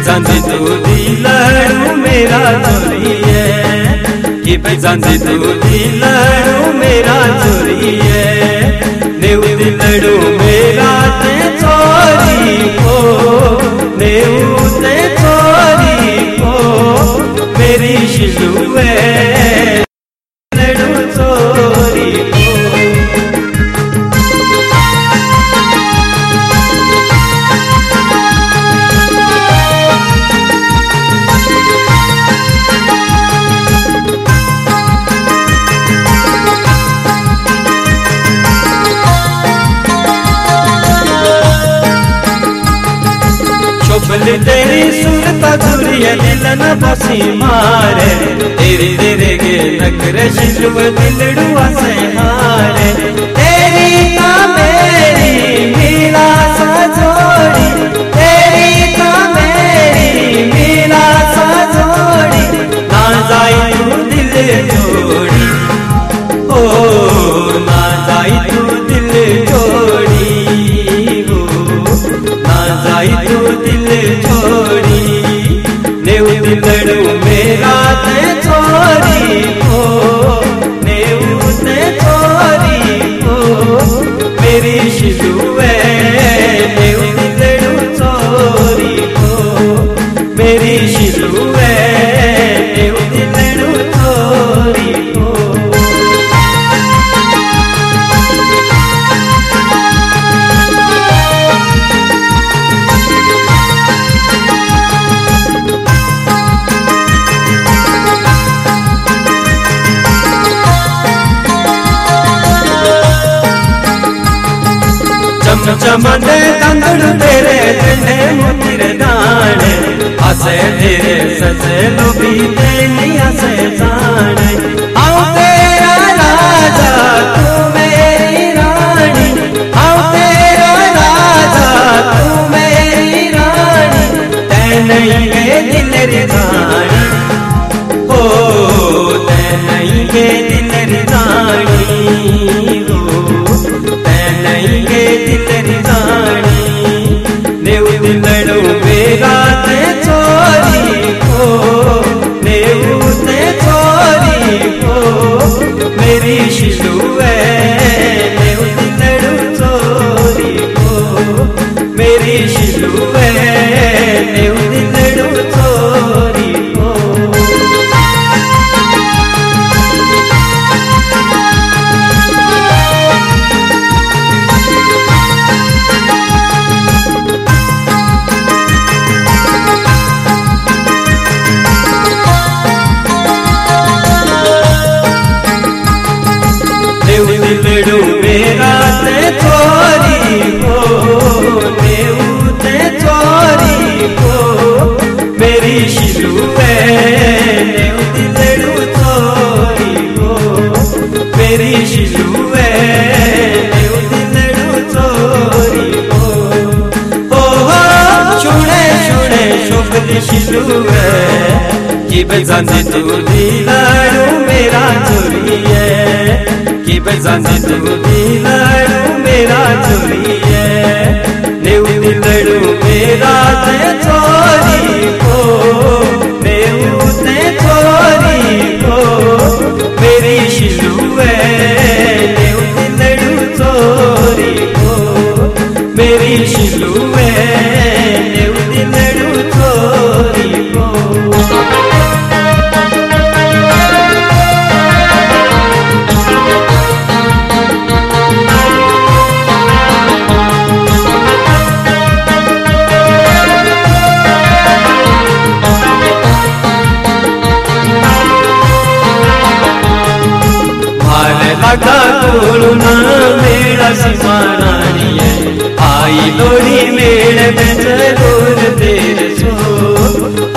बेचांदी दूधी लहू मेरा तोरी है। कि बेचांदी दूधी लहू दुरिया दिलन बसी मारे। तेरे तेरे गे नखरे शिशु दिलड़ुआ से मने दंदड़ तेरे तेरे मुतिर दाने। हसे तेरे सजे छुए कि बेजाने दूधी लाड़ू मेरा चोरी है। कि बेजाने दूधी लाड़ू मेरा काका कोलुना मेरा सिमारानी है। आई लोड़ी मेरे बेचरोर तेरे सो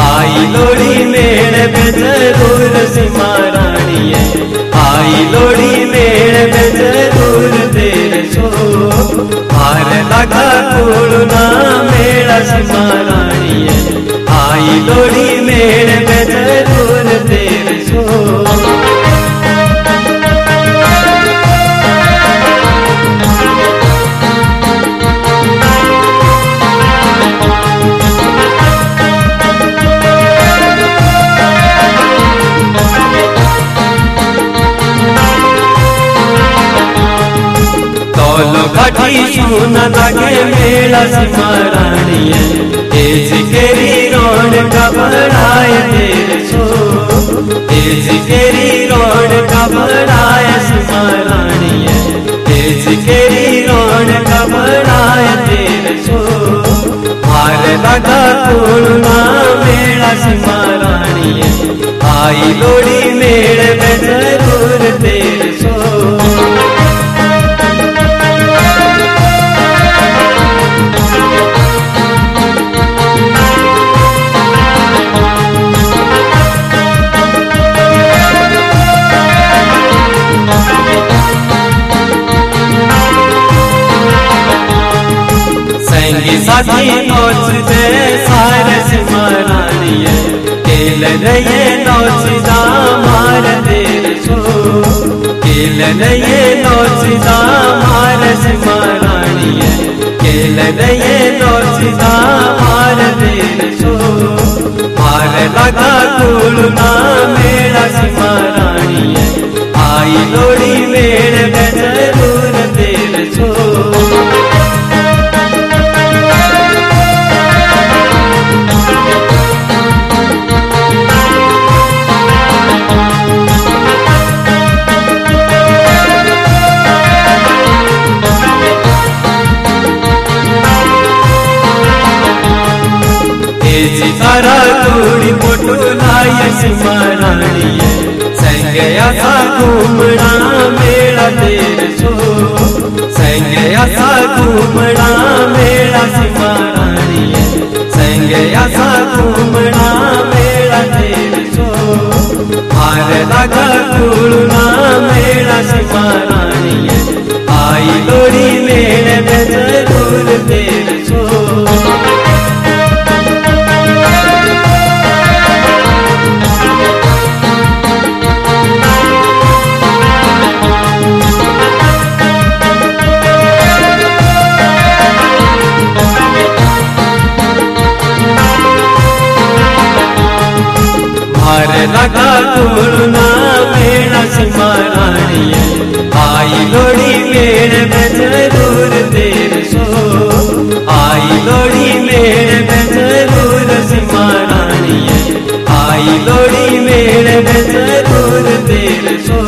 आई लोड़ी मेरे बेचरोर सिमारानी है। आई लोड़ी मेरे बेचरोर तेरे सो हार लगा कोलुना मेरा सिमारानी है। आई लोड़ी मेरे बेचरोर तेरे सो लोड़ी मेड़ में ज़रूर तेरे सो साथी केल रहे नोच जा मार सिमरानिए केल रहे नोच जा मार तेरे मार लगा कुलना मेरा सिमरानिए आई लोड़ी मेरे लाय सिमरानिए संगया सा घूमना मेरा तेरे सो। संगया सा घूमना मेरा सिमरानिए संगया सा घूमना मेरा तेरे सो। मार लगा कुलना मेरा आई लगा मेरा सिमरानिए आई लोड़ी मेरे में ज़रूर तेरे सो। आई लोड़ी मेरे में ज़रूर सिमरानिए आई लोड़ी मेरे में ज़रूर तेरे सो।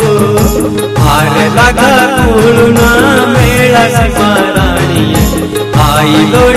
मार लगा कुलना मेरा सिमरानिए आई लोड़ी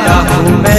तेरा डाहू में।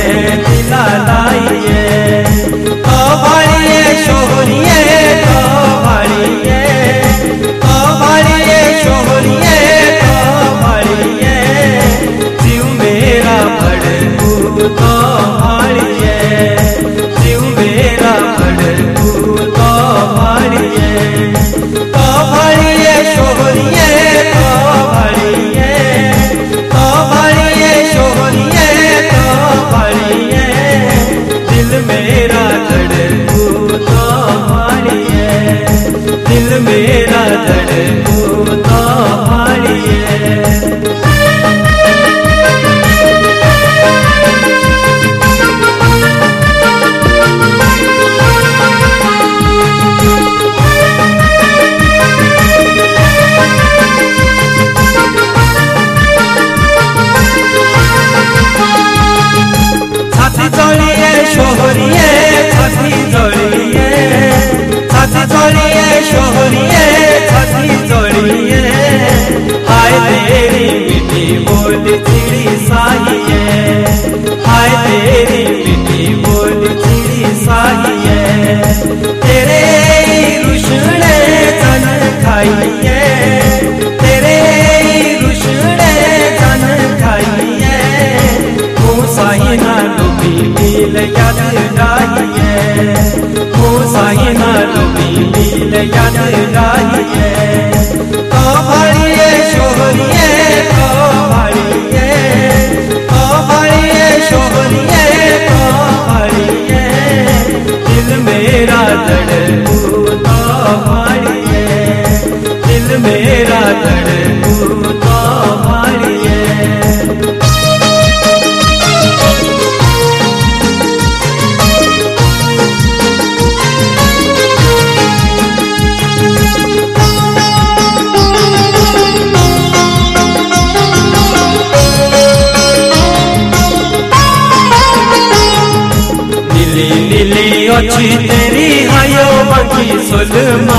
नीली अच्छी तेरी हायो बाकी सुलमा।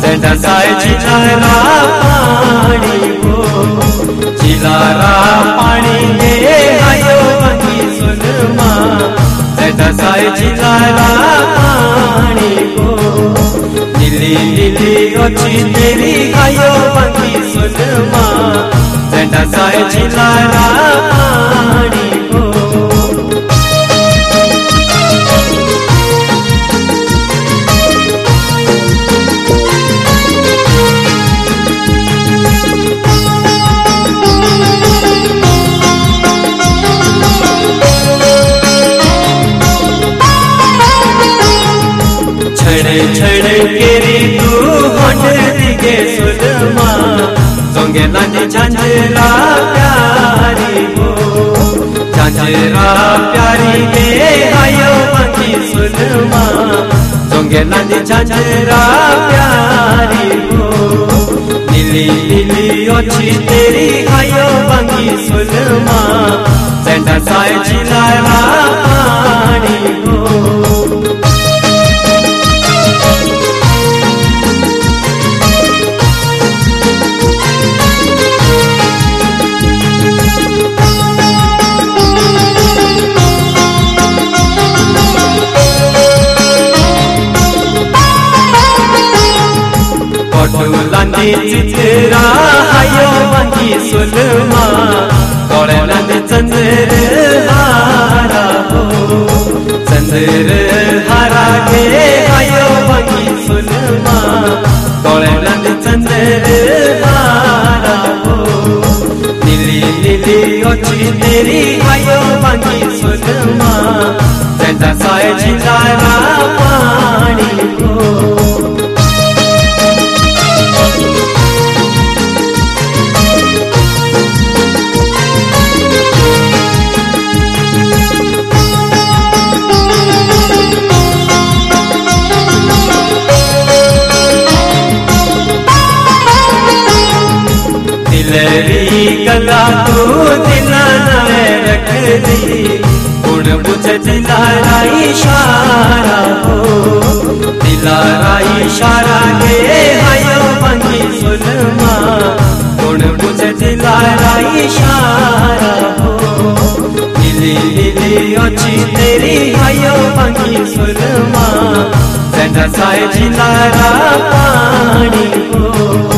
सेंटा साय चिलारा पानी हो चिलारा पानी दे हायो बाकी सुलमा। सेंटा साय चिलारा पानी हो नीली नीली अच्छी तेरी हायो बाकी सुलमा। सेंटा साय चिलारा झांझरा प्यारी गे आयो बाकी सुलमा सोंगे लाने झांझरा प्यारी हो। नीली नीली ओछी तेरी आयो बाकी सुलमा सेंटा साय चिलारा तेरे बुझ दिलारा इशारा हो। दिलारा इशारा गे हायो बंगी सुलमा। गुण बुझ दिलारा इशारा हो। नीली नीली अच्छी तेरी हायो बंगी सुलमा। सेंटा साय जिलारा पानी हो।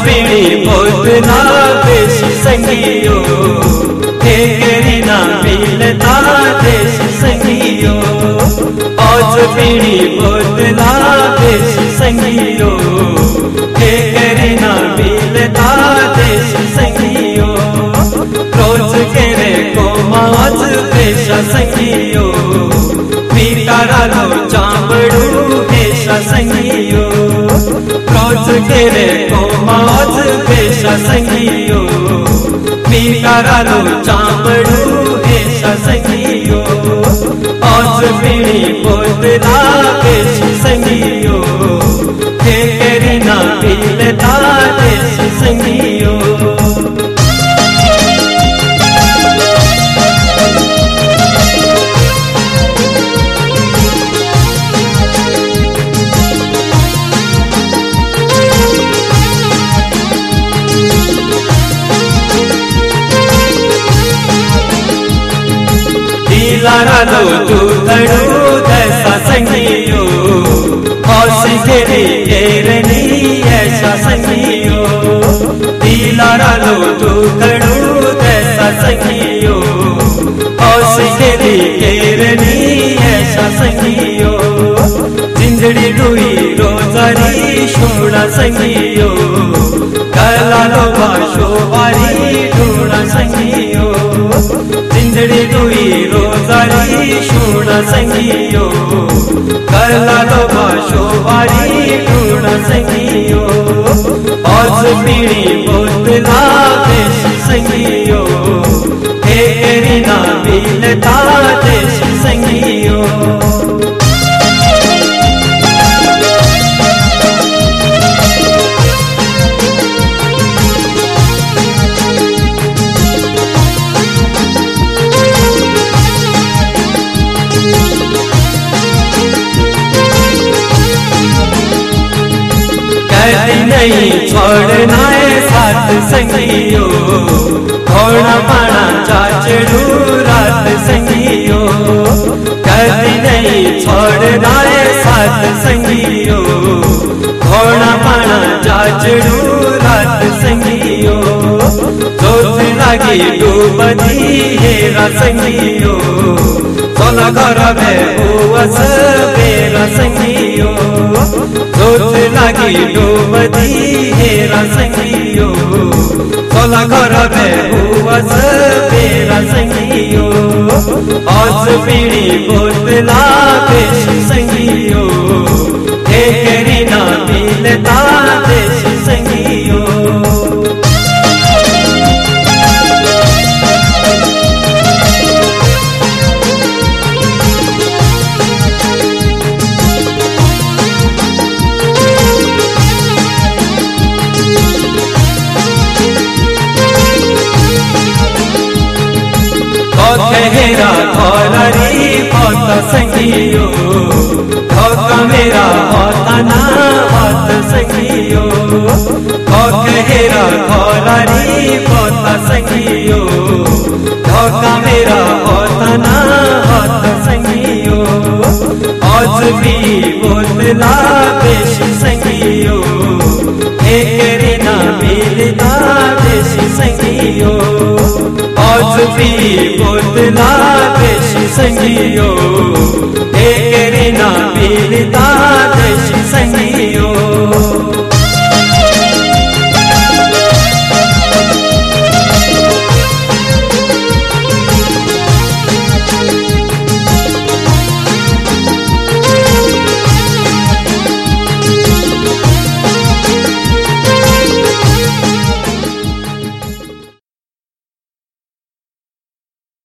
आज पीड़ी बहुत ना देश संगियो। हे ना मिलता देश संगियो। औज पीणी बोतला देश संगियो। के करीना मिलता देश संगियो। रोज केरे को माज देश संगियो। पीकारा लो चांबड़ू देश संगियो। रोज को माज देश संगियो पीकारा लो चांबड़ू देश संगियो बोतला संगियो। संगियो। कला लो भाषो वारी ढूंढा संगियो। जिंदड़ी दुई रोजारी शूण संगियो। कला लो भाषो वारी ढूंढ संगियो। चाचड़ू रात संगियो, जोत लगी डूबदी हेरा संगियो। सोला घर में हुवस बेरा संगियो, जोत हेरा संगियो। सोला घर में हुवस बेरा संगियो औज पीड़ी बोतला देश संगियो। भी बोतला देश संगियो